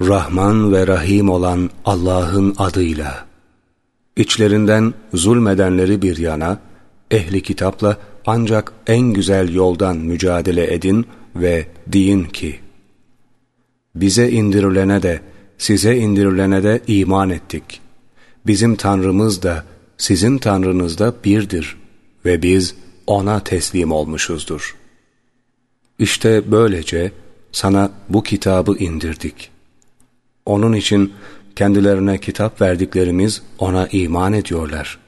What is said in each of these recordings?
Rahman ve Rahim olan Allah'ın adıyla. İçlerinden zulmedenleri bir yana, ehli kitapla ancak en güzel yoldan mücadele edin ve deyin ki, bize indirilene de, size indirilene de iman ettik. Bizim Tanrımız da, sizin Tanrınız da birdir ve biz O'na teslim olmuşuzdur. İşte böylece sana bu kitabı indirdik. Onun için kendilerine kitap verdiklerimiz O'na iman ediyorlar.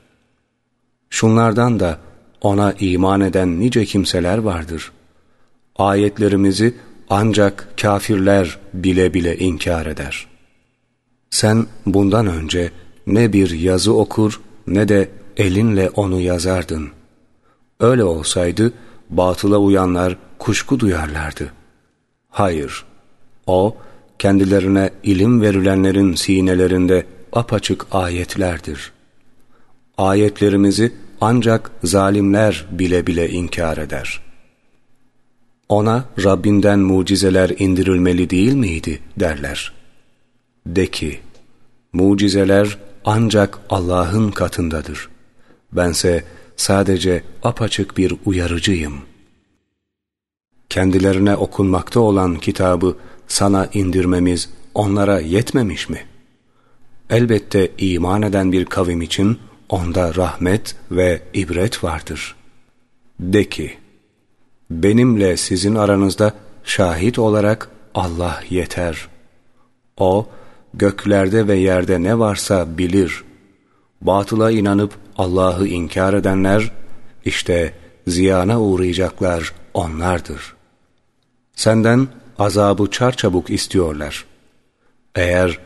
Şunlardan da O'na iman eden nice kimseler vardır. Ayetlerimizi ancak kafirler bile bile inkar eder. Sen bundan önce ne bir yazı okur ne de elinle onu yazardın. Öyle olsaydı batıla uyanlar kuşku duyarlardı. Hayır, o kendilerine ilim verilenlerin sinelerinde apaçık ayetlerdir. Ayetlerimizi ancak zalimler bile bile inkar eder. Ona Rabbinden mucizeler indirilmeli değil miydi derler. De ki, mucizeler ancak Allah'ın katındadır. Bense sadece apaçık bir uyarıcıyım. Kendilerine okunmakta olan kitabı sana indirmemiz onlara yetmemiş mi? Elbette iman eden bir kavim için onda rahmet ve ibret vardır. De ki, benimle sizin aranızda şahit olarak Allah yeter. O, göklerde ve yerde ne varsa bilir. Batıla inanıp Allah'ı inkar edenler, işte ziyana uğrayacaklar onlardır. Senden azabı çarçabuk istiyorlar. Eğer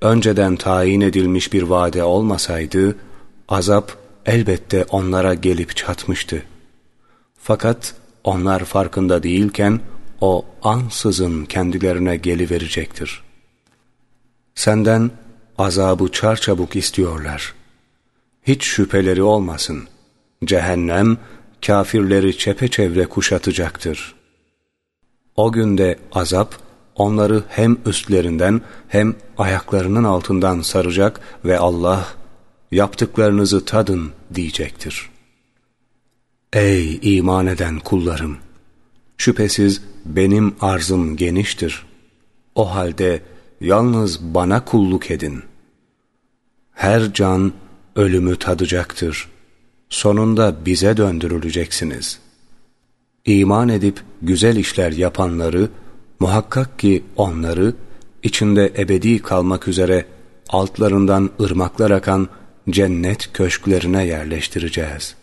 önceden tayin edilmiş bir vade olmasaydı, azap elbette onlara gelip çatmıştı. Fakat onlar farkında değilken, o ansızın kendilerine geliverecektir. Senden azabı çarçabuk istiyorlar. Hiç şüpheleri olmasın. Cehennem, kafirleri çepeçevre kuşatacaktır.'' O günde azap onları hem üstlerinden hem ayaklarının altından saracak ve Allah yaptıklarınızı tadın diyecektir. Ey iman eden kullarım! Şüphesiz benim arzım geniştir. O halde yalnız bana kulluk edin. Her can ölümü tadacaktır. Sonunda bize döndürüleceksiniz.'' İman edip güzel işler yapanları, muhakkak ki onları, içinde ebedi kalmak üzere altlarından ırmaklar akan cennet köşklerine yerleştireceğiz.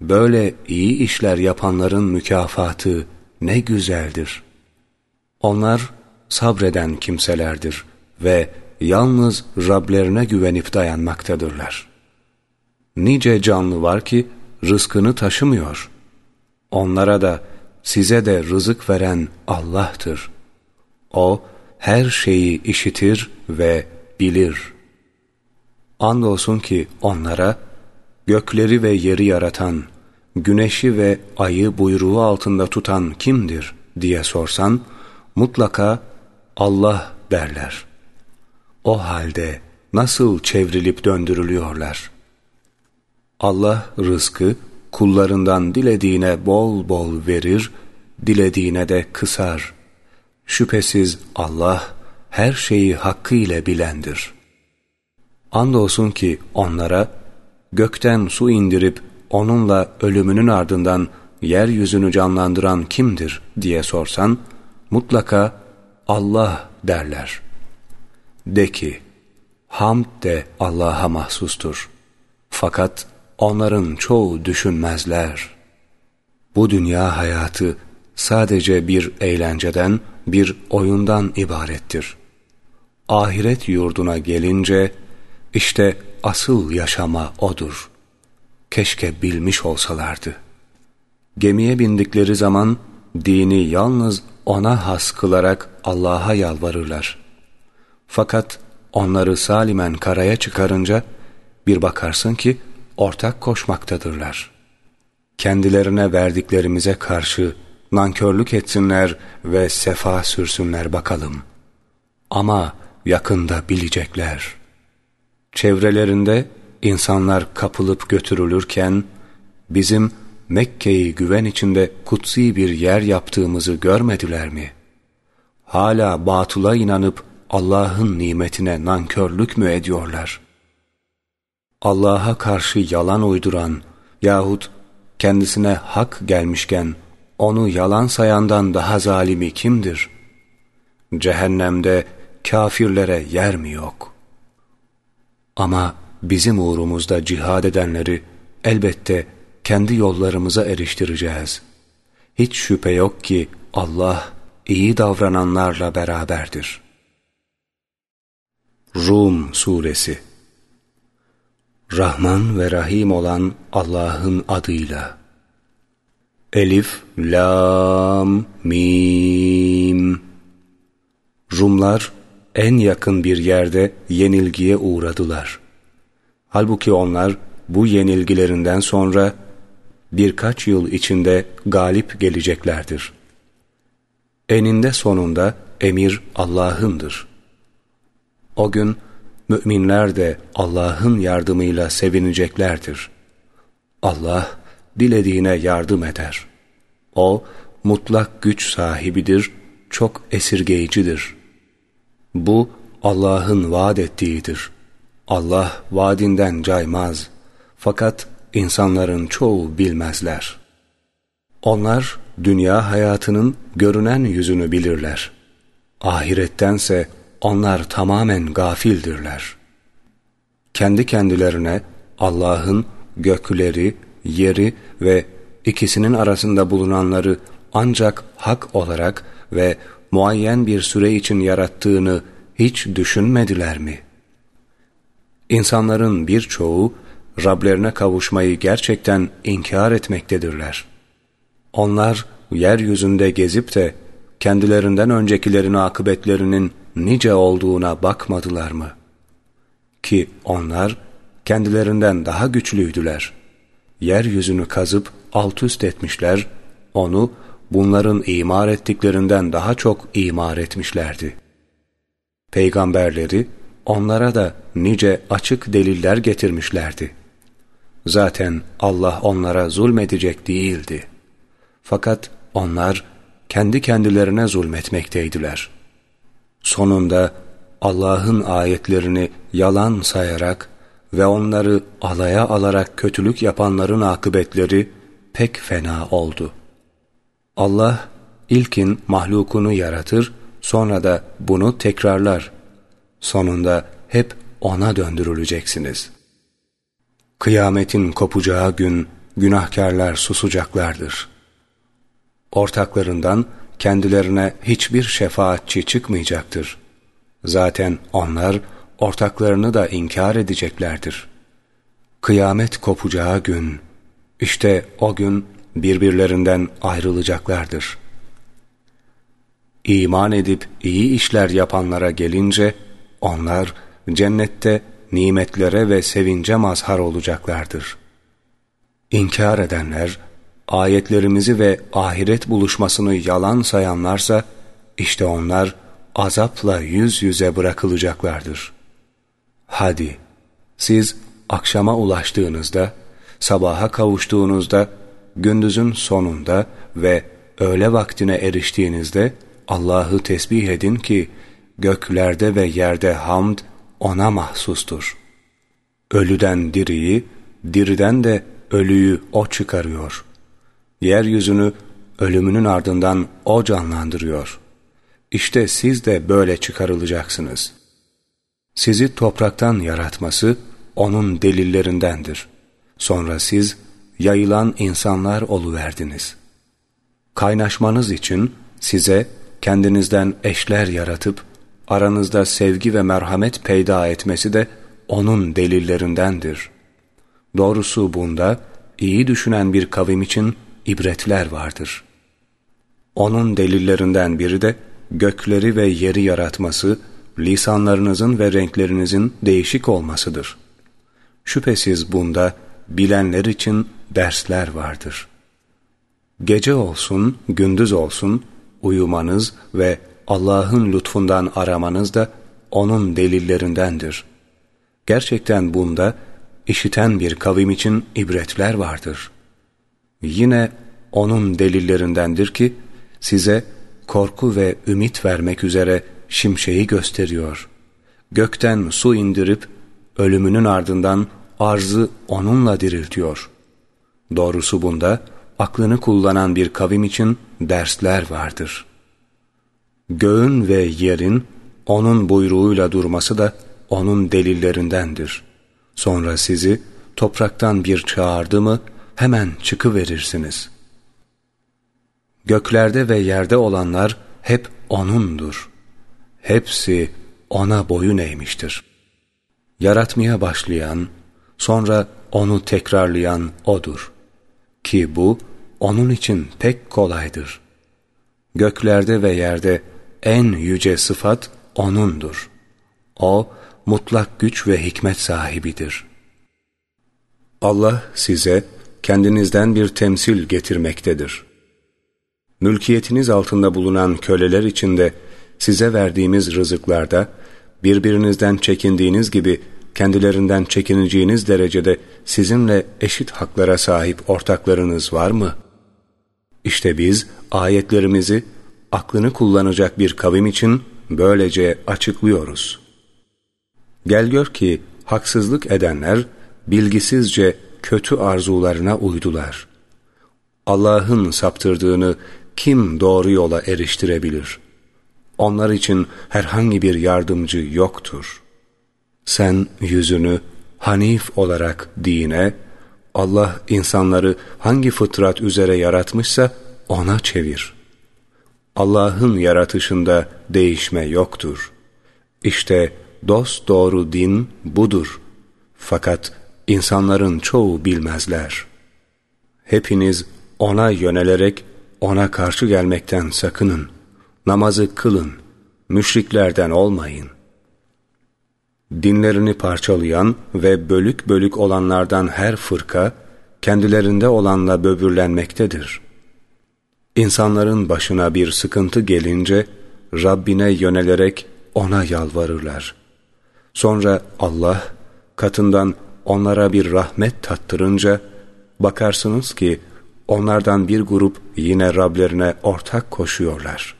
Böyle iyi işler yapanların mükafatı ne güzeldir. Onlar sabreden kimselerdir ve yalnız Rablerine güvenip dayanmaktadırlar. Nice canlı var ki rızkını taşımıyor.'' Onlara da size de rızık veren Allah'tır. O her şeyi işitir ve bilir. Andolsun ki onlara gökleri ve yeri yaratan, güneşi ve ayı buyruğu altında tutan kimdir diye sorsan, mutlaka Allah derler. O halde nasıl çevrilip döndürülüyorlar? Allah rızkı kullarından dilediğine bol bol verir, dilediğine de kısar. Şüphesiz Allah her şeyi hakkıyla bilendir. Andolsun ki onlara gökten su indirip onunla ölümünün ardından yeryüzünü canlandıran kimdir diye sorsan mutlaka Allah derler. De ki hamd de Allah'a mahsustur. Fakat onların çoğu düşünmezler. Bu dünya hayatı sadece bir eğlenceden, bir oyundan ibarettir. Ahiret yurduna gelince, işte asıl yaşama odur. Keşke bilmiş olsalardı. Gemiye bindikleri zaman, dini yalnız ona has kılarak Allah'a yalvarırlar. Fakat onları salimen karaya çıkarınca, bir bakarsın ki, ortak koşmaktadırlar. Kendilerine verdiklerimize karşı nankörlük etsinler ve sefa sürsünler bakalım. ama yakında bilecekler. Çevrelerinde insanlar kapılıp götürülürken bizim Mekke'yi güven içinde kutsi bir yer yaptığımızı görmediler mi? Hala batıla inanıp Allah'ın nimetine nankörlük mü ediyorlar? Allah'a karşı yalan uyduran yahut kendisine hak gelmişken onu yalan sayandan daha zalimi kimdir? Cehennemde kafirlere yer mi yok? Ama bizim uğrumuzda cihad edenleri elbette kendi yollarımıza eriştireceğiz. Hiç şüphe yok ki Allah iyi davrananlarla beraberdir. Rum Suresi Rahman ve Rahim olan Allah'ın adıyla Elif, Lam, Mim Rumlar en yakın bir yerde yenilgiye uğradılar. Halbuki onlar bu yenilgilerinden sonra birkaç yıl içinde galip geleceklerdir. Eninde sonunda emir Allah'ındır. O gün müminler de Allah'ın yardımıyla sevineceklerdir. Allah dilediğine yardım eder. O mutlak güç sahibidir, çok esirgeyicidir. Bu Allah'ın vaat ettiğidir. Allah vaadinden caymaz. Fakat insanların çoğu bilmezler. Onlar dünya hayatının görünen yüzünü bilirler. Ahirettense onlar tamamen gafildirler. Kendi kendilerine Allah'ın gökleri, yeri ve ikisinin arasında bulunanları ancak hak olarak ve muayyen bir süre için yarattığını hiç düşünmediler mi? İnsanların birçoğu Rablerine kavuşmayı gerçekten inkar etmektedirler. Onlar yeryüzünde gezip de kendilerinden öncekilerin akıbetlerinin nice olduğuna bakmadılar mı? Ki onlar kendilerinden daha güçlüydüler. Yeryüzünü kazıp alt üst etmişler, onu bunların imar ettiklerinden daha çok imar etmişlerdi. Peygamberleri onlara da nice açık deliller getirmişlerdi. Zaten Allah onlara zulmedecek değildi. Fakat onlar kendi kendilerine zulmetmekteydiler. Sonunda Allah'ın ayetlerini yalan sayarak ve onları alaya alarak kötülük yapanların akıbetleri pek fena oldu. Allah ilkin mahlukunu yaratır, sonra da bunu tekrarlar. Sonunda hep O'na döndürüleceksiniz. Kıyametin kopacağı gün günahkarlar susacaklardır. Ortaklarından kendilerine hiçbir şefaatçi çıkmayacaktır. Zaten onlar ortaklarını da inkar edeceklerdir. Kıyamet kopacağı gün, işte o gün birbirlerinden ayrılacaklardır. İman edip iyi işler yapanlara gelince, onlar cennette nimetlere ve sevince mazhar olacaklardır. İnkar edenler, ayetlerimizi ve ahiret buluşmasını yalan sayanlarsa, işte onlar azapla yüz yüze bırakılacaklardır. Hadi, siz akşama ulaştığınızda, sabaha kavuştuğunuzda, gündüzün sonunda ve öğle vaktine eriştiğinizde Allah'ı tesbih edin ki göklerde ve yerde hamd ona mahsustur. Ölüden diriyi, diriden de ölüyü o çıkarıyor. Yeryüzünü ölümünün ardından o canlandırıyor. İşte siz de böyle çıkarılacaksınız. Sizi topraktan yaratması onun delillerindendir. Sonra siz yayılan insanlar oluverdiniz. Kaynaşmanız için size kendinizden eşler yaratıp aranızda sevgi ve merhamet peyda etmesi de onun delillerindendir. Doğrusu bunda iyi düşünen bir kavim için ibretler vardır. Onun delillerinden biri de gökleri ve yeri yaratması, lisanlarınızın ve renklerinizin değişik olmasıdır. Şüphesiz bunda bilenler için dersler vardır. Gece olsun, gündüz olsun uyumanız ve Allah'ın lütfundan aramanız da onun delillerindendir. Gerçekten bunda işiten bir kavim için ibretler vardır. Yine onun delillerindendir ki size korku ve ümit vermek üzere şimşeği gösteriyor. Gökten su indirip ölümünün ardından arzı onunla diriltiyor. Doğrusu bunda aklını kullanan bir kavim için dersler vardır. Göğün ve yerin onun buyruğuyla durması da onun delillerindendir. Sonra sizi topraktan bir çağırdı mı hemen çıkıverirsiniz. Göklerde ve yerde olanlar hep O'nundur. Hepsi O'na boyun eğmiştir. Yaratmaya başlayan, sonra O'nu tekrarlayan O'dur. Ki bu, O'nun için pek kolaydır. Göklerde ve yerde en yüce sıfat O'nundur. O, mutlak güç ve hikmet sahibidir. Allah size kendinizden bir temsil getirmektedir. Mülkiyetiniz altında bulunan köleler içinde size verdiğimiz rızıklarda birbirinizden çekindiğiniz gibi kendilerinden çekineceğiniz derecede sizinle eşit haklara sahip ortaklarınız var mı? İşte biz ayetlerimizi aklını kullanacak bir kavim için böylece açıklıyoruz. Gel gör ki haksızlık edenler bilgisizce kötü arzularına uydular. Allah'ın saptırdığını kim doğru yola eriştirebilir? Onlar için herhangi bir yardımcı yoktur. Sen yüzünü Hanif olarak dine, Allah insanları hangi fıtrat üzere yaratmışsa ona çevir. Allah'ın yaratışında değişme yoktur. İşte dost doğru din budur. Fakat insanların çoğu bilmezler. Hepiniz ona yönelerek ona karşı gelmekten sakının. Namazı kılın. Müşriklerden olmayın. Dinlerini parçalayan ve bölük bölük olanlardan her fırka, kendilerinde olanla böbürlenmektedir. İnsanların başına bir sıkıntı gelince, Rabbine yönelerek ona yalvarırlar. Sonra Allah katından onlara bir rahmet tattırınca bakarsınız ki onlardan bir grup yine Rablerine ortak koşuyorlar.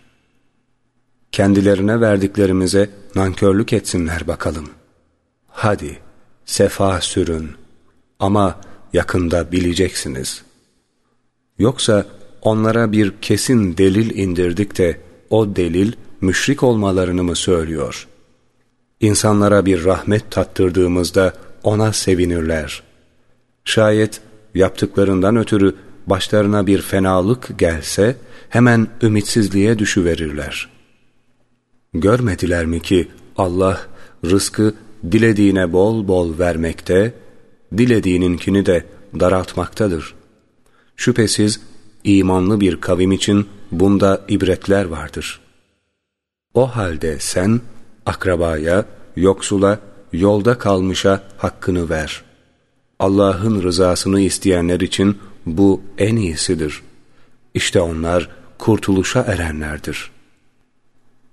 Kendilerine verdiklerimize nankörlük etsinler bakalım. Hadi sefa sürün ama yakında bileceksiniz. Yoksa onlara bir kesin delil indirdik de o delil müşrik olmalarını mı söylüyor? İnsanlara bir rahmet tattırdığımızda ona sevinirler. Şayet yaptıklarından ötürü başlarına bir fenalık gelse hemen ümitsizliğe düşüverirler. Görmediler mi ki Allah rızkı dilediğine bol bol vermekte, dilediğininkini de daraltmaktadır. Şüphesiz imanlı bir kavim için bunda ibretler vardır. O halde sen akrabaya, yoksula, yolda kalmışa hakkını ver. Allah'ın rızasını isteyenler için bu en iyisidir. İşte onlar kurtuluşa erenlerdir.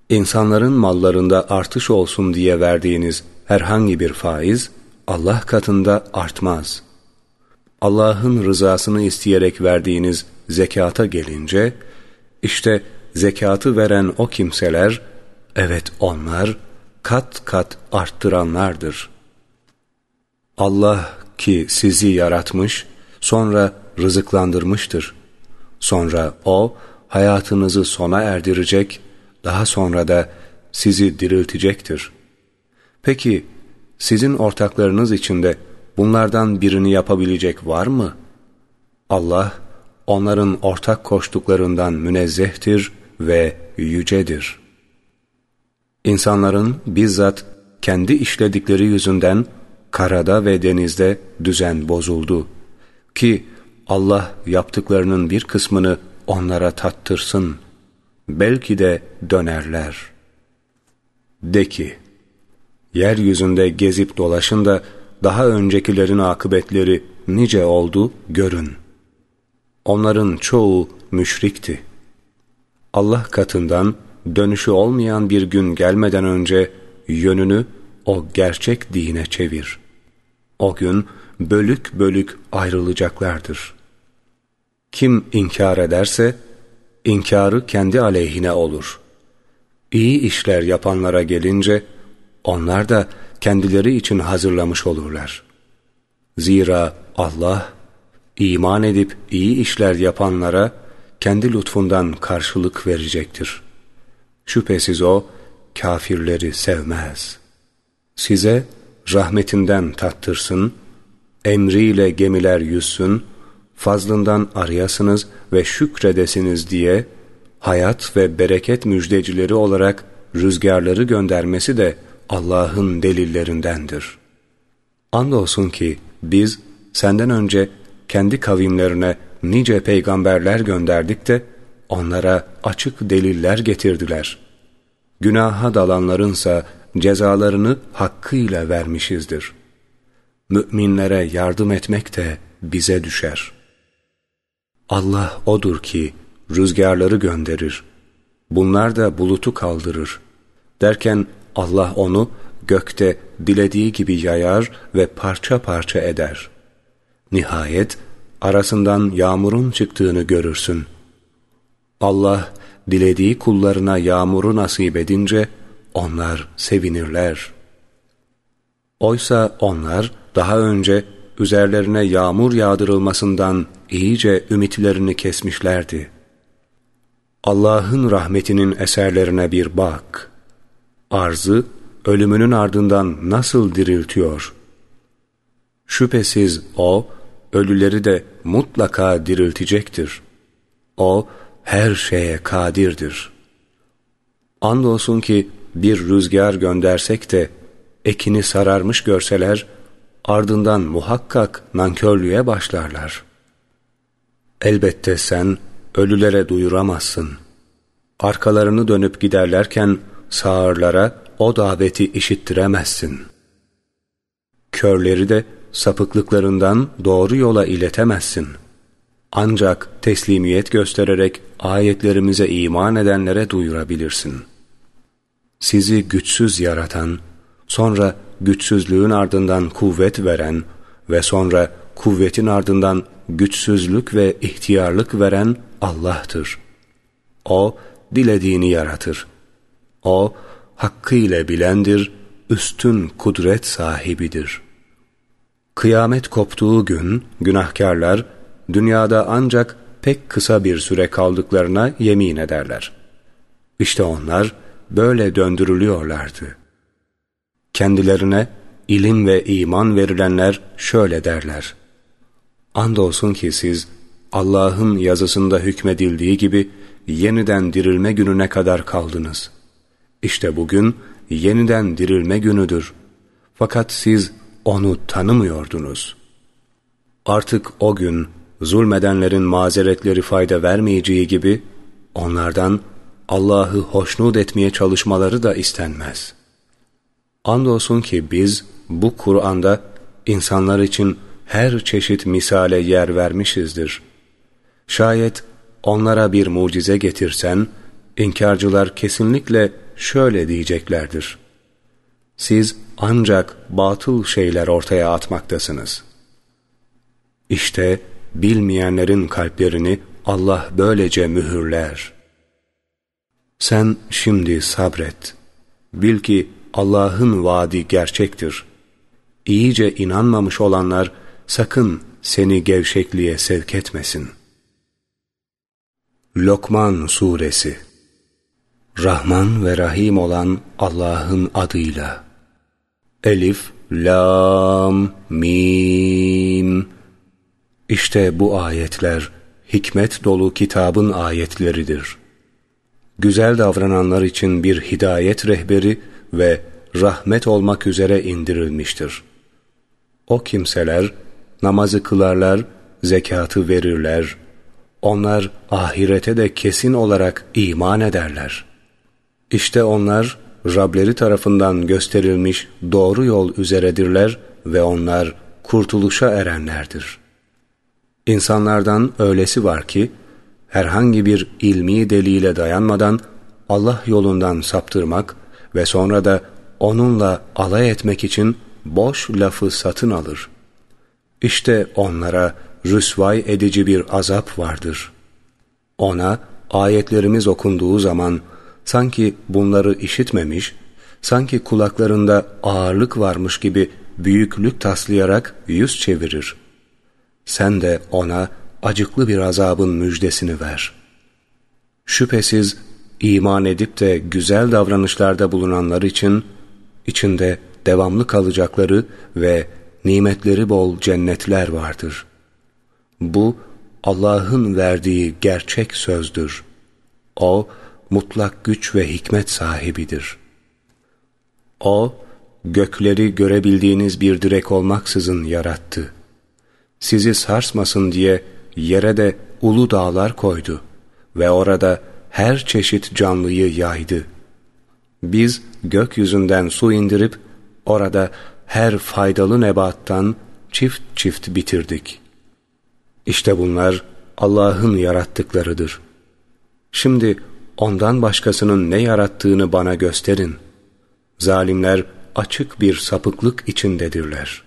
İnsanların mallarında artış olsun diye verdiğiniz herhangi bir faiz Allah katında artmaz. Allah'ın rızasını isteyerek verdiğiniz zekata gelince, işte zekatı veren o kimseler, evet onlar kat kat arttıranlardır. Allah ki sizi yaratmış, sonra rızıklandırmıştır. Sonra O, hayatınızı sona erdirecek, daha sonra da sizi diriltecektir. Peki, sizin ortaklarınız içinde bunlardan birini yapabilecek var mı? Allah, onların ortak koştuklarından münezzehtir ve yücedir. İnsanların bizzat kendi işledikleri yüzünden karada ve denizde düzen bozuldu. Ki Allah yaptıklarının bir kısmını onlara tattırsın. Belki de dönerler. De ki, yeryüzünde gezip dolaşın da daha öncekilerin akıbetleri nice oldu görün. Onların çoğu müşrikti. Allah katından dönüşü olmayan bir gün gelmeden önce yönünü o gerçek dine çevir. O gün bölük bölük ayrılacaklardır. Kim inkar ederse, inkarı kendi aleyhine olur. İyi işler yapanlara gelince, onlar da kendileri için hazırlamış olurlar. Zira Allah, iman edip iyi işler yapanlara kendi lütfundan karşılık verecektir. Şüphesiz O, kafirleri sevmez. Size rahmetinden tattırsın, emriyle gemiler yüzsün, fazlından arayasınız ve şükredesiniz diye hayat ve bereket müjdecileri olarak rüzgarları göndermesi de Allah'ın delillerindendir. Andolsun ki biz senden önce kendi kavimlerine nice peygamberler gönderdik de onlara açık deliller getirdiler. Günaha dalanlarınsa cezalarını hakkıyla vermişizdir. Müminlere yardım etmek de bize düşer. Allah odur ki rüzgarları gönderir. Bunlar da bulutu kaldırır. Derken Allah onu gökte dilediği gibi yayar ve parça parça eder. Nihayet arasından yağmurun çıktığını görürsün. Allah dilediği kullarına yağmuru nasip edince onlar sevinirler. Oysa onlar daha önce üzerlerine yağmur yağdırılmasından iyice ümitlerini kesmişlerdi. Allah'ın rahmetinin eserlerine bir bak. Arzı ölümünün ardından nasıl diriltiyor? Şüphesiz O, ölüleri de mutlaka diriltecektir. O, her şeye kadirdir. Andolsun ki bir rüzgar göndersek de ekini sararmış görseler, ardından muhakkak nankörlüğe başlarlar. Elbette sen ölülere duyuramazsın. Arkalarını dönüp giderlerken sağırlara o daveti işittiremezsin. Körleri de sapıklıklarından doğru yola iletemezsin. Ancak teslimiyet göstererek ayetlerimize iman edenlere duyurabilirsin. Sizi güçsüz yaratan, sonra güçsüzlüğün ardından kuvvet veren ve sonra kuvvetin ardından güçsüzlük ve ihtiyarlık veren Allah'tır. O, dilediğini yaratır. O, hakkıyla bilendir, üstün kudret sahibidir. Kıyamet koptuğu gün günahkarlar dünyada ancak pek kısa bir süre kaldıklarına yemin ederler. İşte onlar böyle döndürülüyorlardı. Kendilerine ilim ve iman verilenler şöyle derler. Andolsun ki siz Allah'ın yazısında hükmedildiği gibi yeniden dirilme gününe kadar kaldınız. İşte bugün yeniden dirilme günüdür. Fakat siz onu tanımıyordunuz. Artık o gün zulmedenlerin mazeretleri fayda vermeyeceği gibi onlardan Allah'ı hoşnut etmeye çalışmaları da istenmez. Andolsun ki biz bu Kur'an'da insanlar için her çeşit misale yer vermişizdir. Şayet onlara bir mucize getirsen, inkarcılar kesinlikle şöyle diyeceklerdir. Siz ancak batıl şeyler ortaya atmaktasınız. İşte bilmeyenlerin kalplerini Allah böylece mühürler. Sen şimdi sabret. Bil ki Allah'ın vaadi gerçektir. İyice inanmamış olanlar sakın seni gevşekliğe sevk etmesin. Lokman Suresi Rahman ve Rahim olan Allah'ın adıyla Elif, Lam, Mim İşte bu ayetler hikmet dolu kitabın ayetleridir. Güzel davrananlar için bir hidayet rehberi ve rahmet olmak üzere indirilmiştir. O kimseler namazı kılarlar, zekatı verirler, onlar ahirete de kesin olarak iman ederler. İşte onlar Rableri tarafından gösterilmiş doğru yol üzeredirler ve onlar kurtuluşa erenlerdir. İnsanlardan öylesi var ki, herhangi bir ilmi delile dayanmadan Allah yolundan saptırmak ve sonra da onunla alay etmek için boş lafı satın alır. İşte onlara rüsvay edici bir azap vardır. Ona ayetlerimiz okunduğu zaman sanki bunları işitmemiş, sanki kulaklarında ağırlık varmış gibi büyüklük taslayarak yüz çevirir. Sen de ona acıklı bir azabın müjdesini ver. Şüphesiz iman edip de güzel davranışlarda bulunanlar için içinde devamlı kalacakları ve nimetleri bol cennetler vardır. Bu Allah'ın verdiği gerçek sözdür. O mutlak güç ve hikmet sahibidir. O gökleri görebildiğiniz bir direk olmaksızın yarattı. Sizi sarsmasın diye yere de ulu dağlar koydu ve orada her çeşit canlıyı yaydı. Biz gökyüzünden su indirip orada her faydalı nebattan çift çift bitirdik. İşte bunlar Allah'ın yarattıklarıdır. Şimdi ondan başkasının ne yarattığını bana gösterin. Zalimler açık bir sapıklık içindedirler.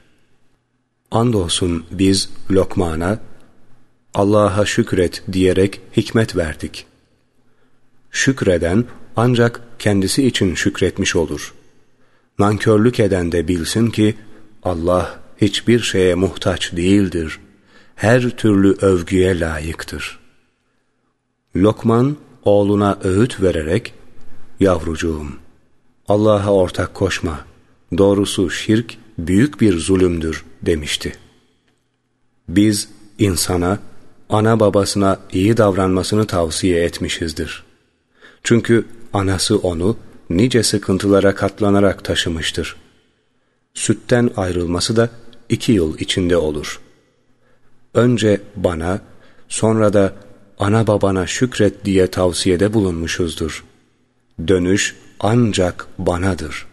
Andolsun biz Lokman'a, Allah'a şükret diyerek hikmet verdik. Şükreden ancak kendisi için şükretmiş olur. Nankörlük eden de bilsin ki Allah hiçbir şeye muhtaç değildir. Her türlü övgüye layıktır. Lokman oğluna öğüt vererek, Yavrucuğum, Allah'a ortak koşma. Doğrusu şirk büyük bir zulümdür demişti. Biz insana, ana babasına iyi davranmasını tavsiye etmişizdir. Çünkü anası onu nice sıkıntılara katlanarak taşımıştır. Sütten ayrılması da iki yıl içinde olur. Önce bana, sonra da ana babana şükret diye tavsiyede bulunmuşuzdur. Dönüş ancak banadır.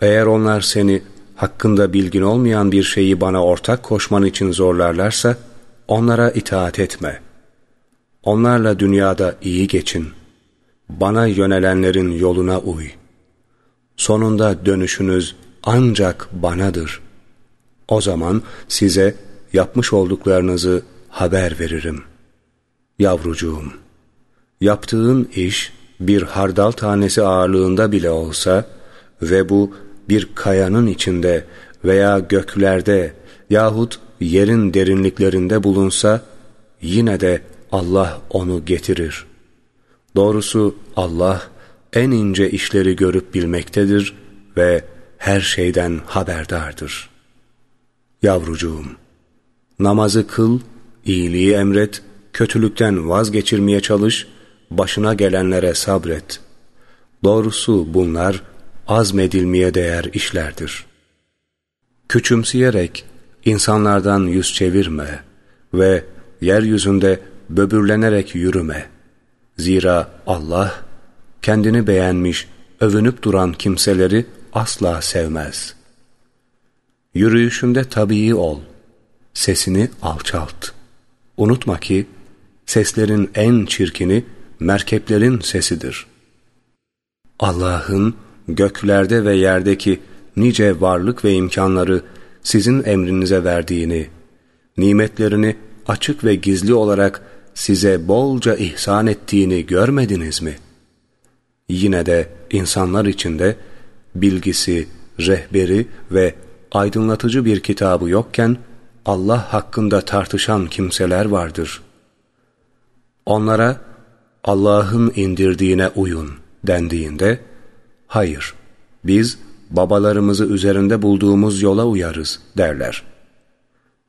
Eğer onlar seni hakkında bilgin olmayan bir şeyi bana ortak koşman için zorlarlarsa, onlara itaat etme. Onlarla dünyada iyi geçin. Bana yönelenlerin yoluna uy. Sonunda dönüşünüz ancak banadır. O zaman size yapmış olduklarınızı haber veririm. Yavrucuğum, yaptığın iş bir hardal tanesi ağırlığında bile olsa ve bu bir kayanın içinde veya göklerde yahut yerin derinliklerinde bulunsa yine de Allah onu getirir. Doğrusu Allah en ince işleri görüp bilmektedir ve her şeyden haberdardır. Yavrucuğum, namazı kıl, iyiliği emret, kötülükten vazgeçirmeye çalış, başına gelenlere sabret. Doğrusu bunlar azmedilmeye değer işlerdir. Küçümseyerek insanlardan yüz çevirme ve yeryüzünde böbürlenerek yürüme. Zira Allah kendini beğenmiş, övünüp duran kimseleri asla sevmez. Yürüyüşünde tabii ol, sesini alçalt. Unutma ki seslerin en çirkini merkeplerin sesidir. Allah'ın göklerde ve yerdeki nice varlık ve imkanları sizin emrinize verdiğini, nimetlerini açık ve gizli olarak size bolca ihsan ettiğini görmediniz mi? Yine de insanlar içinde bilgisi, rehberi ve aydınlatıcı bir kitabı yokken Allah hakkında tartışan kimseler vardır. Onlara Allah'ın indirdiğine uyun dendiğinde, hayır, biz babalarımızı üzerinde bulduğumuz yola uyarız derler.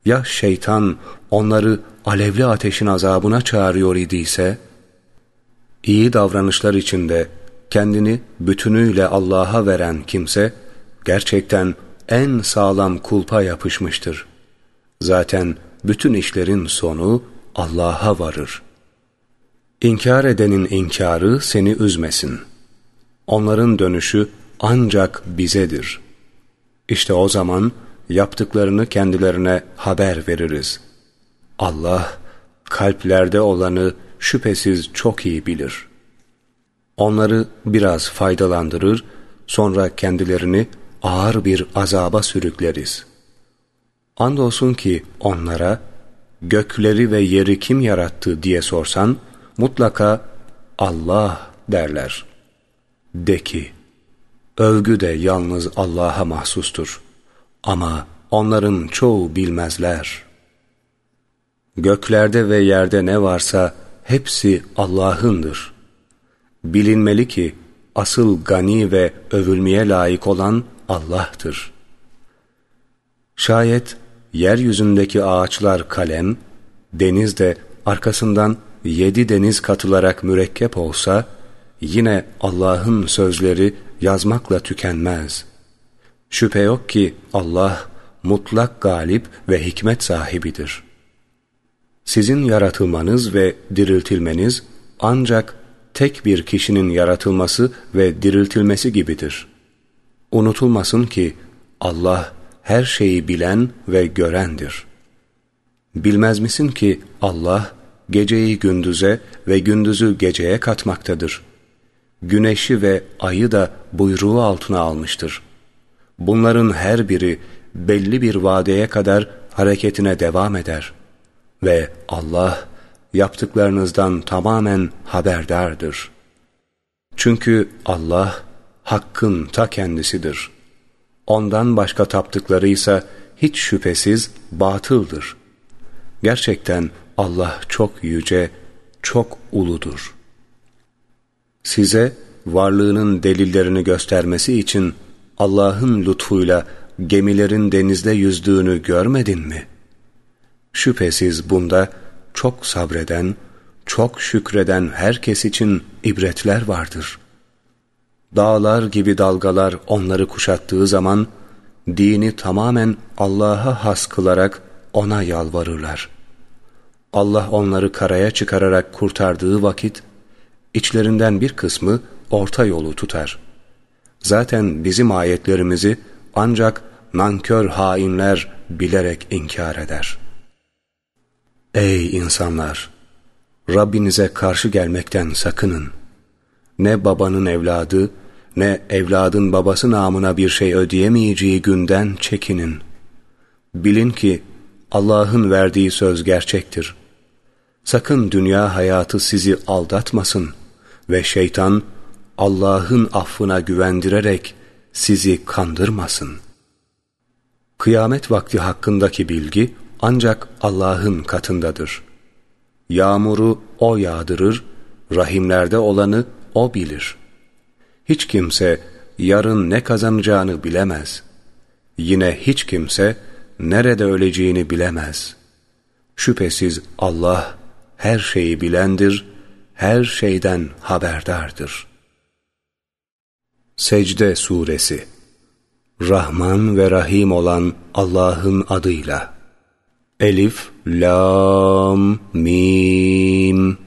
Ya şeytan onları alevli ateşin azabına çağırıyor idiyse, iyi davranışlar içinde kendini bütünüyle Allah'a veren kimse, gerçekten en sağlam kulpa yapışmıştır. Zaten bütün işlerin sonu Allah'a varır. İnkar edenin inkarı seni üzmesin. Onların dönüşü ancak bizedir. İşte o zaman yaptıklarını kendilerine haber veririz. Allah kalplerde olanı şüphesiz çok iyi bilir. Onları biraz faydalandırır, sonra kendilerini ağır bir azaba sürükleriz. Andolsun ki onlara, gökleri ve yeri kim yarattı diye sorsan, mutlaka Allah derler. De ki, övgü de yalnız Allah'a mahsustur. Ama onların çoğu bilmezler. Göklerde ve yerde ne varsa hepsi Allah'ındır. Bilinmeli ki asıl gani ve övülmeye layık olan Allah'tır. Şayet yeryüzündeki ağaçlar kalem, deniz de arkasından yedi deniz katılarak mürekkep olsa, yine Allah'ın sözleri yazmakla tükenmez. Şüphe yok ki Allah mutlak galip ve hikmet sahibidir. Sizin yaratılmanız ve diriltilmeniz ancak tek bir kişinin yaratılması ve diriltilmesi gibidir. Unutulmasın ki Allah her şeyi bilen ve görendir. Bilmez misin ki Allah geceyi gündüze ve gündüzü geceye katmaktadır. Güneşi ve ayı da buyruğu altına almıştır. Bunların her biri belli bir vadeye kadar hareketine devam eder. Ve Allah yaptıklarınızdan tamamen haberdardır. Çünkü Allah hakkın ta kendisidir. Ondan başka taptıkları hiç şüphesiz batıldır. Gerçekten Allah çok yüce, çok uludur. Size varlığının delillerini göstermesi için Allah'ın lütfuyla gemilerin denizde yüzdüğünü görmedin mi? Şüphesiz bunda çok sabreden, çok şükreden herkes için ibretler vardır. Dağlar gibi dalgalar onları kuşattığı zaman, dini tamamen Allah'a has kılarak ona yalvarırlar. Allah onları karaya çıkararak kurtardığı vakit, içlerinden bir kısmı orta yolu tutar. Zaten bizim ayetlerimizi ancak nankör hainler bilerek inkar eder. Ey insanlar! Rabbinize karşı gelmekten sakının. Ne babanın evladı, ne evladın babası namına bir şey ödeyemeyeceği günden çekinin. Bilin ki Allah'ın verdiği söz gerçektir. Sakın dünya hayatı sizi aldatmasın ve şeytan Allah'ın affına güvendirerek sizi kandırmasın. Kıyamet vakti hakkındaki bilgi ancak Allah'ın katındadır. Yağmuru O yağdırır, rahimlerde olanı O bilir. Hiç kimse yarın ne kazanacağını bilemez. Yine hiç kimse nerede öleceğini bilemez. Şüphesiz Allah her şeyi bilendir, her şeyden haberdardır. Secde Suresi Rahman ve Rahim olan Allah'ın adıyla Elif, Lam, Mim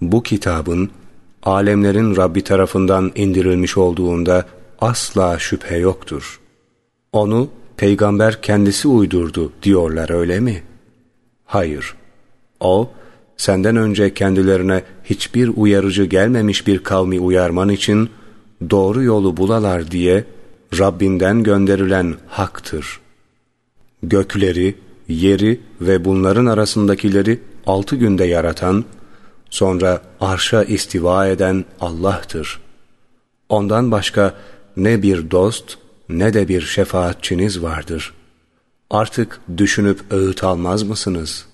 Bu kitabın alemlerin Rabbi tarafından indirilmiş olduğunda asla şüphe yoktur. Onu peygamber kendisi uydurdu diyorlar öyle mi? Hayır. O, senden önce kendilerine hiçbir uyarıcı gelmemiş bir kavmi uyarman için doğru yolu bulalar diye Rabbinden gönderilen haktır. Gökleri, yeri ve bunların arasındakileri altı günde yaratan, sonra arşa istiva eden Allah'tır. Ondan başka ne bir dost ne de bir şefaatçiniz vardır. Artık düşünüp öğüt almaz mısınız?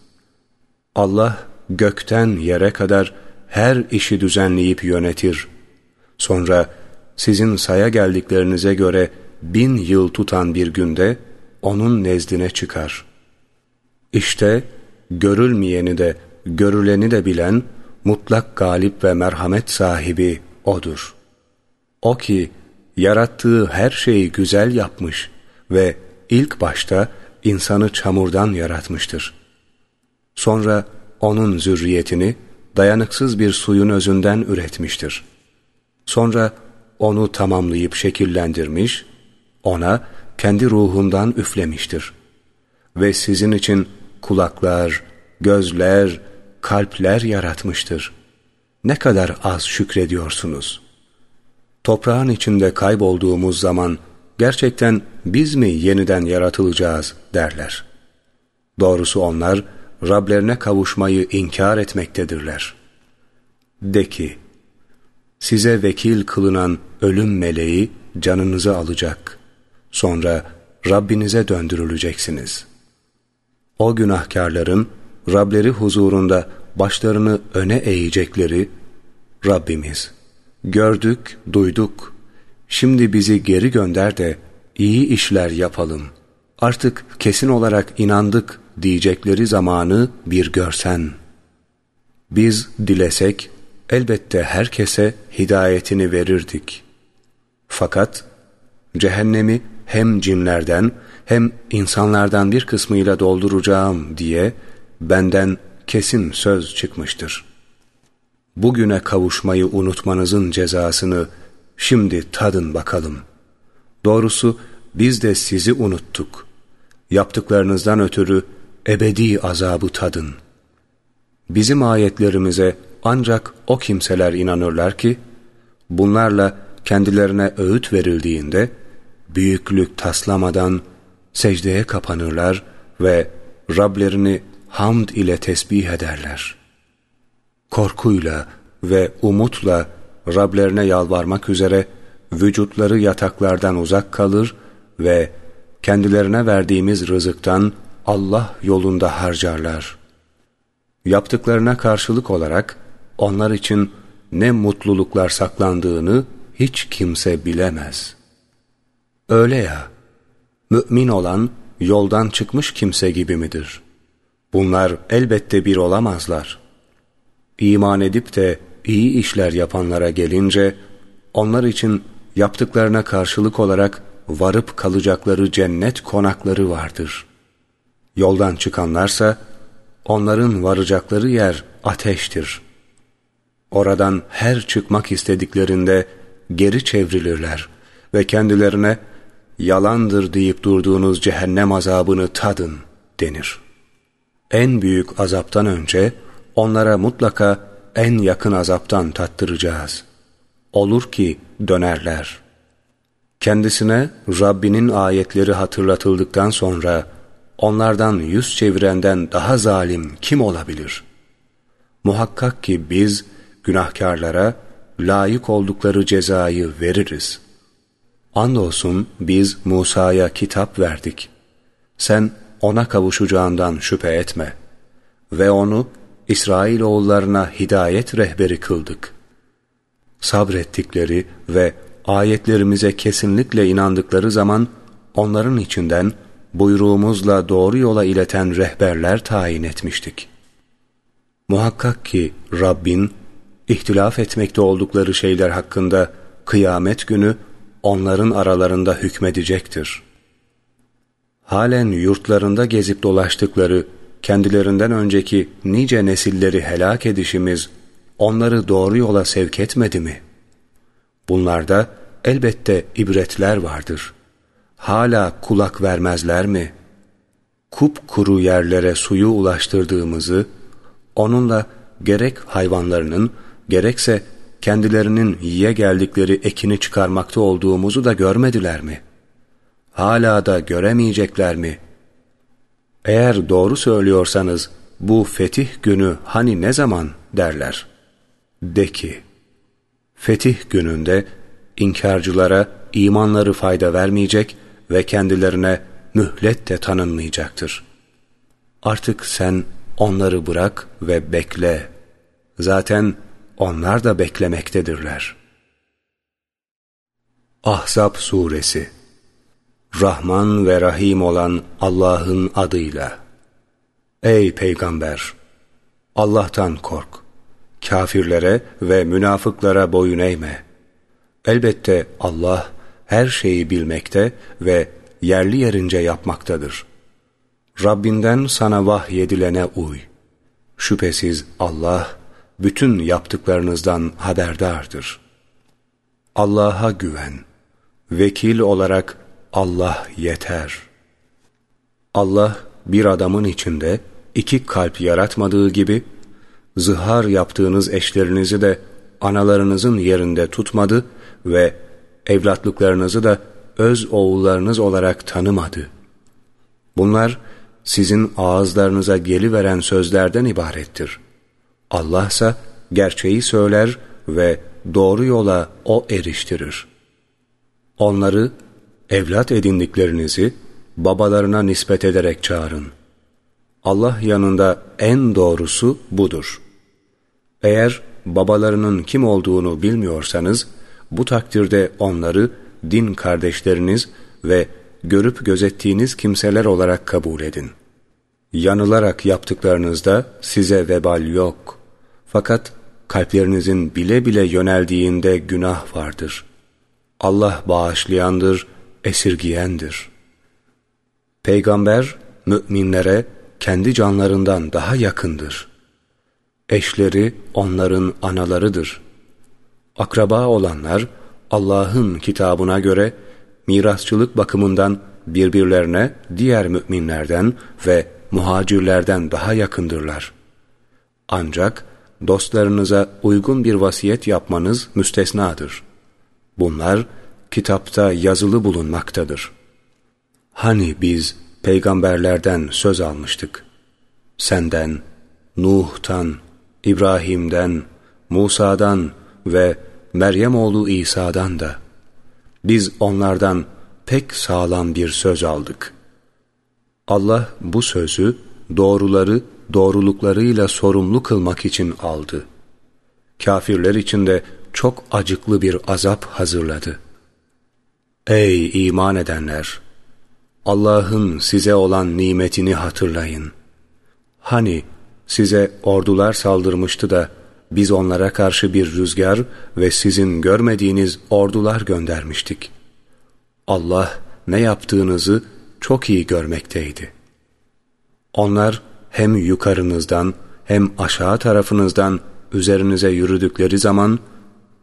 Allah gökten yere kadar her işi düzenleyip yönetir. Sonra sizin saya geldiklerinize göre bin yıl tutan bir günde onun nezdine çıkar. İşte görülmeyeni de görüleni de bilen mutlak galip ve merhamet sahibi O'dur. O ki yarattığı her şeyi güzel yapmış ve ilk başta insanı çamurdan yaratmıştır. Sonra onun zürriyetini dayanıksız bir suyun özünden üretmiştir. Sonra onu tamamlayıp şekillendirmiş, ona kendi ruhundan üflemiştir. Ve sizin için kulaklar, gözler, kalpler yaratmıştır. ne kadar az şükrediyorsunuz. Toprağın içinde kaybolduğumuz zaman gerçekten biz mi yeniden yaratılacağız derler. Doğrusu onlar Rablerine kavuşmayı inkar etmektedirler. De ki, size vekil kılınan ölüm meleği canınızı alacak. Sonra Rabbinize döndürüleceksiniz. O günahkarların Rableri huzurunda başlarını öne eğecekleri, Rabbimiz, gördük, duyduk, şimdi bizi geri gönder de iyi işler yapalım. Artık kesin olarak inandık diyecekleri zamanı bir görsen. Biz dilesek elbette herkese hidayetini verirdik. Fakat cehennemi hem cinlerden hem insanlardan bir kısmıyla dolduracağım diye benden kesin söz çıkmıştır. Bugüne kavuşmayı unutmanızın cezasını şimdi tadın bakalım. Doğrusu biz de sizi unuttuk. Yaptıklarınızdan ötürü ebedi azabı tadın. Bizim ayetlerimize ancak o kimseler inanırlar ki, bunlarla kendilerine öğüt verildiğinde, büyüklük taslamadan secdeye kapanırlar ve Rablerini hamd ile tesbih ederler. Korkuyla ve umutla Rablerine yalvarmak üzere vücutları yataklardan uzak kalır ve kendilerine verdiğimiz rızıktan Allah yolunda harcarlar. Yaptıklarına karşılık olarak onlar için ne mutluluklar saklandığını hiç kimse bilemez. Öyle ya, mümin olan yoldan çıkmış kimse gibi midir? Bunlar elbette bir olamazlar. İman edip de iyi işler yapanlara gelince, onlar için yaptıklarına karşılık olarak varıp kalacakları cennet konakları vardır. Yoldan çıkanlarsa, onların varacakları yer ateştir. Oradan her çıkmak istediklerinde geri çevrilirler ve kendilerine yalandır deyip durduğunuz cehennem azabını tadın denir. En büyük azaptan önce onlara mutlaka en yakın azaptan tattıracağız. Olur ki dönerler. Kendisine Rabbinin ayetleri hatırlatıldıktan sonra onlardan yüz çevirenden daha zalim kim olabilir? Muhakkak ki biz günahkarlara layık oldukları cezayı veririz. Andolsun biz Musa'ya kitap verdik. Sen ona kavuşacağından şüphe etme. Ve onu İsrail oğullarına hidayet rehberi kıldık. Sabrettikleri ve ayetlerimize kesinlikle inandıkları zaman onların içinden buyruğumuzla doğru yola ileten rehberler tayin etmiştik. Muhakkak ki Rabbin, ihtilaf etmekte oldukları şeyler hakkında kıyamet günü onların aralarında hükmedecektir. Halen yurtlarında gezip dolaştıkları, kendilerinden önceki nice nesilleri helak edişimiz, onları doğru yola sevk etmedi mi? Bunlarda elbette ibretler vardır. Hala kulak vermezler mi? Kupkuru yerlere suyu ulaştırdığımızı, onunla gerek hayvanlarının, gerekse kendilerinin yiye geldikleri ekini çıkarmakta olduğumuzu da görmediler mi? Hala da göremeyecekler mi? Eğer doğru söylüyorsanız bu fetih günü hani ne zaman derler. De ki, fetih gününde inkarcılara imanları fayda vermeyecek ve kendilerine mühlet de tanınmayacaktır. Artık sen onları bırak ve bekle. Zaten onlar da beklemektedirler. Ahzab Suresi Rahman ve Rahim olan Allah'ın adıyla Ey Peygamber! Allah'tan kork. Kafirlere ve münafıklara boyun eğme. Elbette Allah her şeyi bilmekte ve yerli yerince yapmaktadır. Rabbinden sana vahyedilene uy. Şüphesiz Allah, bütün yaptıklarınızdan haberdardır. Allah'a güven. Vekil olarak Allah yeter. Allah bir adamın içinde iki kalp yaratmadığı gibi, zihar yaptığınız eşlerinizi de analarınızın yerinde tutmadı ve evlatlıklarınızı da öz oğullarınız olarak tanımadı. Bunlar sizin ağızlarınıza geliveren sözlerden ibarettir. Allah ise gerçeği söyler ve doğru yola O eriştirir. Onları evlat edindiklerinizi babalarına nispet ederek çağırın. Allah yanında en doğrusu budur. Eğer babalarının kim olduğunu bilmiyorsanız, bu takdirde onları din kardeşleriniz ve görüp gözettiğiniz kimseler olarak kabul edin. Yanılarak yaptıklarınızda size vebal yok. Fakat kalplerinizin bile bile yöneldiğinde günah vardır. Allah bağışlayandır, esirgiyendir. Peygamber, müminlere kendi canlarından daha yakındır. Eşleri onların analarıdır. Akraba olanlar Allah'ın kitabına göre mirasçılık bakımından birbirlerine diğer müminlerden ve muhacirlerden daha yakındırlar. Ancak dostlarınıza uygun bir vasiyet yapmanız müstesnadır. Bunlar kitapta yazılı bulunmaktadır. Hani biz peygamberlerden söz almıştık. Senden, Nuh'tan, İbrahim'den, Musa'dan ve Meryem oğlu İsa'dan da biz onlardan pek sağlam bir söz aldık. Allah bu sözü doğruları doğruluklarıyla sorumlu kılmak için aldı. Kafirler için de çok acıklı bir azap hazırladı. Ey iman edenler! Allah'ın size olan nimetini hatırlayın. Hani size ordular saldırmıştı da biz onlara karşı bir rüzgar ve sizin görmediğiniz ordular göndermiştik. Allah ne yaptığınızı çok iyi görmekteydi. Onlar hem yukarınızdan hem aşağı tarafınızdan üzerinize yürüdükleri zaman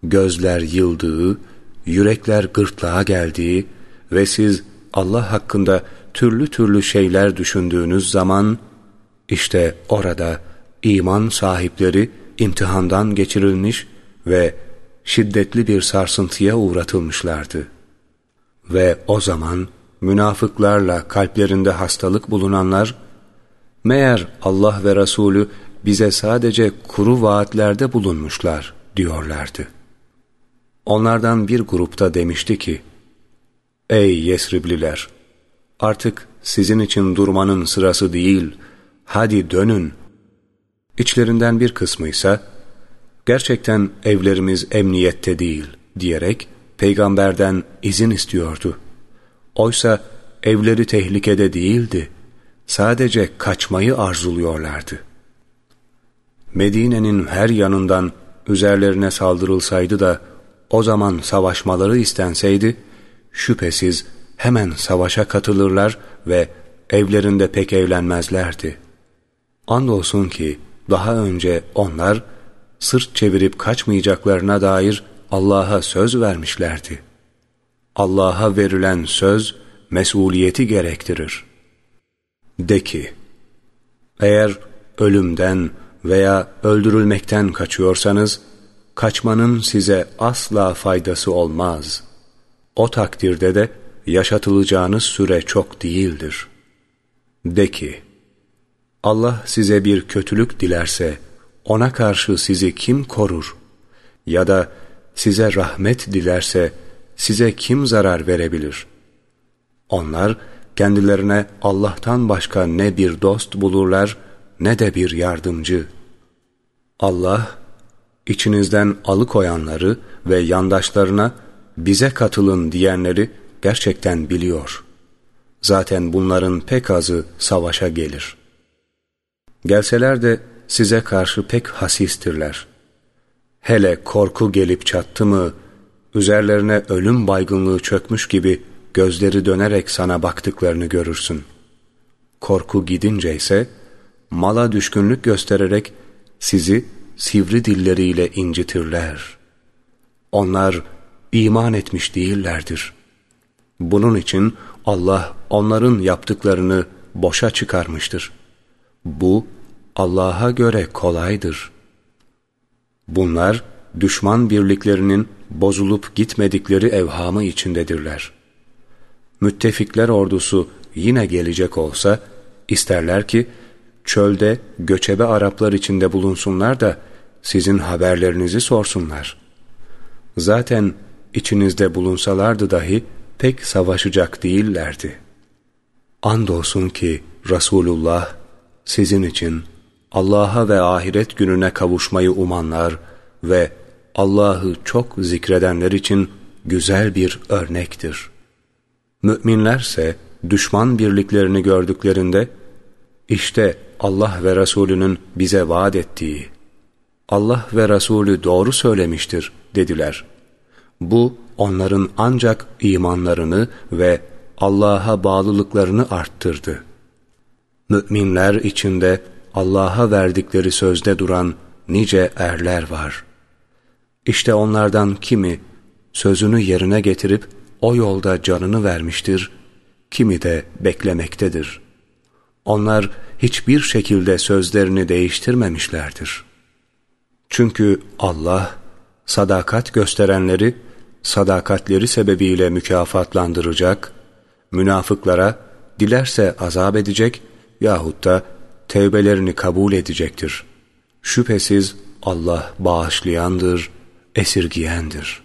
gözler yıldığı, yürekler gırtlağa geldiği ve siz Allah hakkında türlü türlü şeyler düşündüğünüz zaman işte orada iman sahipleri imtihandan geçirilmiş ve şiddetli bir sarsıntıya uğratılmışlardı. Ve o zaman münafıklarla kalplerinde hastalık bulunanlar, meğer Allah ve Resulü bize sadece kuru vaatlerde bulunmuşlar diyorlardı. Onlardan bir grupta demişti ki, Ey Yesribliler! Artık sizin için durmanın sırası değil, hadi dönün. İçlerinden bir kısmı ise, gerçekten evlerimiz emniyette değil diyerek peygamberden izin istiyordu. Oysa evleri tehlikede değildi. Sadece kaçmayı arzuluyorlardı. Medine'nin her yanından üzerlerine saldırılsaydı da o zaman savaşmaları istenseydi, şüphesiz hemen savaşa katılırlar ve evlerinde pek evlenmezlerdi. Andolsun ki daha önce onlar sırt çevirip kaçmayacaklarına dair Allah'a söz vermişlerdi. Allah'a verilen söz mesuliyeti gerektirir. De ki, eğer ölümden veya öldürülmekten kaçıyorsanız, kaçmanın size asla faydası olmaz. O takdirde de yaşatılacağınız süre çok değildir. De ki, Allah size bir kötülük dilerse, ona karşı sizi kim korur? Ya da size rahmet dilerse, size kim zarar verebilir? Onlar, kendilerine Allah'tan başka ne bir dost bulurlar, ne de bir yardımcı. Allah, içinizden alıkoyanları ve yandaşlarına bize katılın diyenleri gerçekten biliyor. Zaten bunların pek azı savaşa gelir. Gelseler de size karşı pek hasistirler. Hele korku gelip çattı mı, üzerlerine ölüm baygınlığı çökmüş gibi gözleri dönerek sana baktıklarını görürsün. Korku gidince ise, mala düşkünlük göstererek sizi sivri dilleriyle incitirler. Onlar iman etmiş değillerdir. Bunun için Allah onların yaptıklarını boşa çıkarmıştır. Bu Allah'a göre kolaydır. Bunlar düşman birliklerinin bozulup gitmedikleri evhamı içindedirler. Müttefikler ordusu yine gelecek olsa, isterler ki çölde göçebe Araplar içinde bulunsunlar da sizin haberlerinizi sorsunlar. Zaten içinizde bulunsalardı dahi pek savaşacak değillerdi. Andolsun ki Resulullah sizin için Allah'a ve ahiret gününe kavuşmayı umanlar ve Allah'ı çok zikredenler için güzel bir örnektir. Müminlerse düşman birliklerini gördüklerinde işte Allah ve Resulünün bize vaat ettiği Allah ve Resulü doğru söylemiştir dediler. Bu onların ancak imanlarını ve Allah'a bağlılıklarını arttırdı. Müminler içinde Allah'a verdikleri sözde duran nice erler var. İşte onlardan kimi sözünü yerine getirip o yolda canını vermiştir, kimi de beklemektedir. Onlar hiçbir şekilde sözlerini değiştirmemişlerdir. Çünkü Allah, sadakat gösterenleri, sadakatleri sebebiyle mükafatlandıracak, münafıklara dilerse azap edecek yahut da tevbelerini kabul edecektir. Şüphesiz Allah bağışlayandır, esirgiyendir.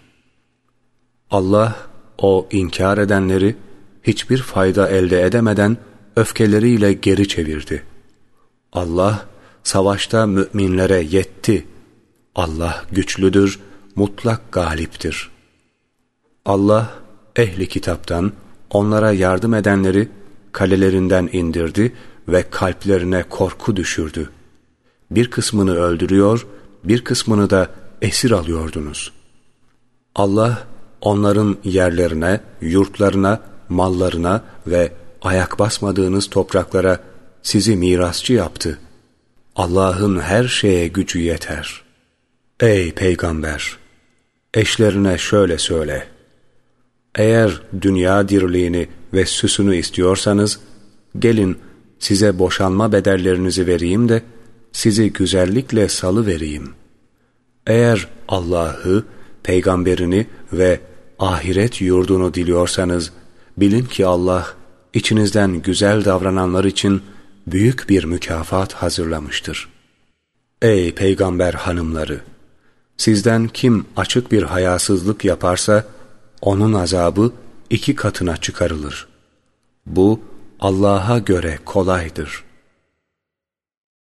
Allah o inkar edenleri hiçbir fayda elde edemeden öfkeleriyle geri çevirdi. Allah savaşta müminlere yetti. Allah güçlüdür, mutlak galiptir. Allah ehli kitaptan onlara yardım edenleri kalelerinden indirdi ve kalplerine korku düşürdü. Bir kısmını öldürüyor, bir kısmını da esir alıyordunuz. Allah onların yerlerine, yurtlarına, mallarına ve ayak basmadığınız topraklara sizi mirasçı yaptı. Allah'ın her şeye gücü yeter. Ey peygamber! Eşlerine şöyle söyle. Eğer dünya dirliğini ve süsünü istiyorsanız, gelin size boşanma bedellerinizi vereyim de, sizi güzellikle salı vereyim. Eğer Allah'ı, peygamberini ve ahiret yurdunu diliyorsanız, bilin ki Allah, içinizden güzel davrananlar için büyük bir mükafat hazırlamıştır. Ey peygamber hanımları! Sizden kim açık bir hayasızlık yaparsa, onun azabı iki katına çıkarılır. Bu Allah'a göre kolaydır.''